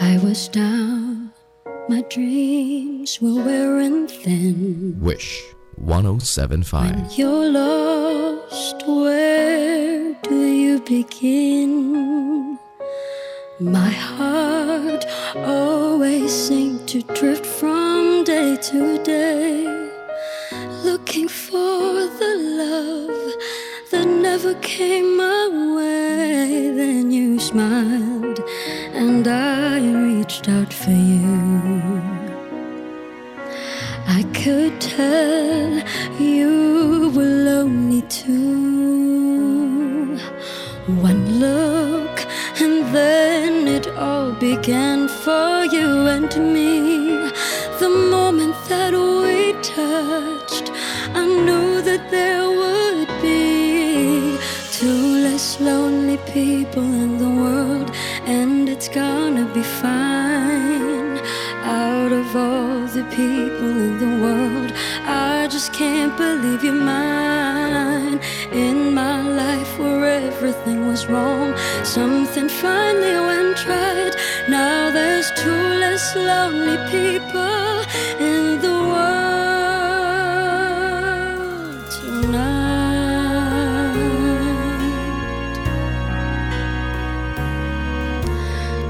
I was down, my dreams were wearing thin. Wish 1075. When You're lost, where do you begin? My heart always seemed to drift from day to day, looking for the love that never came my way. Then you smiled, and I reached out for you. I could tell you were lonely too. One look, and then it all began for you and me. The moment that we touched, I knew that there people in the world, and it's gonna be fine. Out of all the people in the world, I just can't believe you're mine. In my life where everything was wrong, something finally went right. Now there's two less lonely people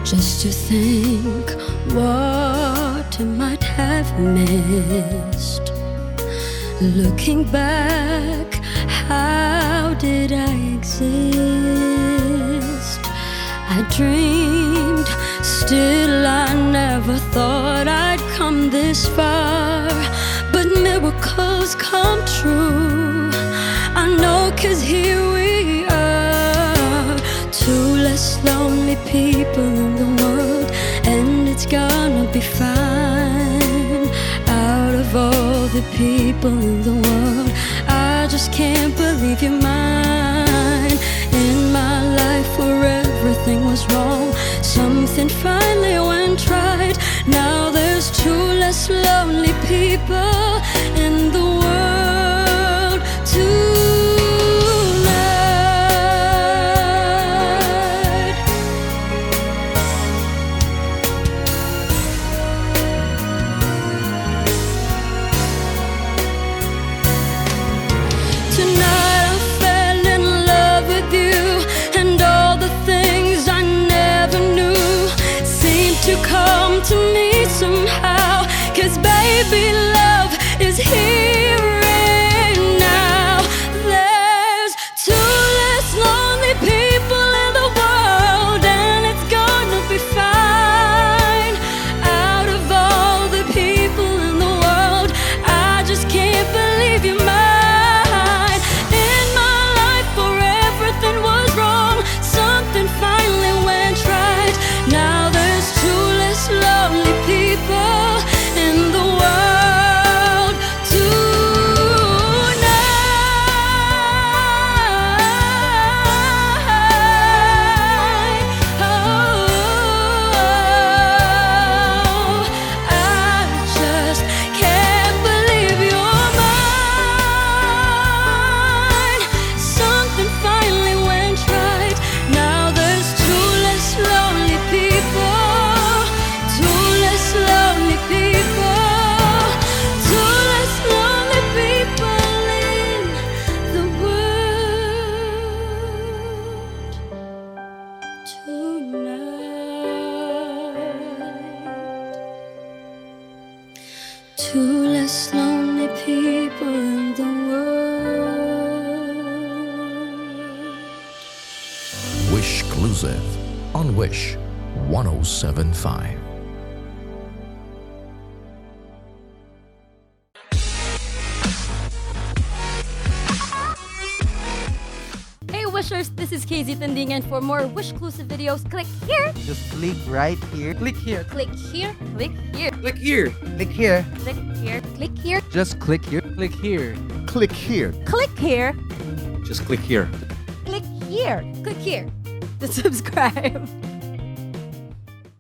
Just to think what I might have missed. Looking back, how did I exist? I dreamed, still I never thought I'd come this far. But miracles come true. I know, cause here lonely people in the world, and it's gonna be fine. Out of all the people in the world, I just can't believe you're mine. In my life where everything was wrong, something finally went right. Now there's two less lonely people to me somehow. Cause baby, Two less lonely people in the world. Wish Exclusive on Wish 1075. Wishers, this is KZ Tandingan and for more Wish exclusive videos, click here, Just click right here. Click here. click here, click here, Click here. Click here. click here, click here, Just click here. Click here. Click here. click here, Just click here. click here, click here to subscribe.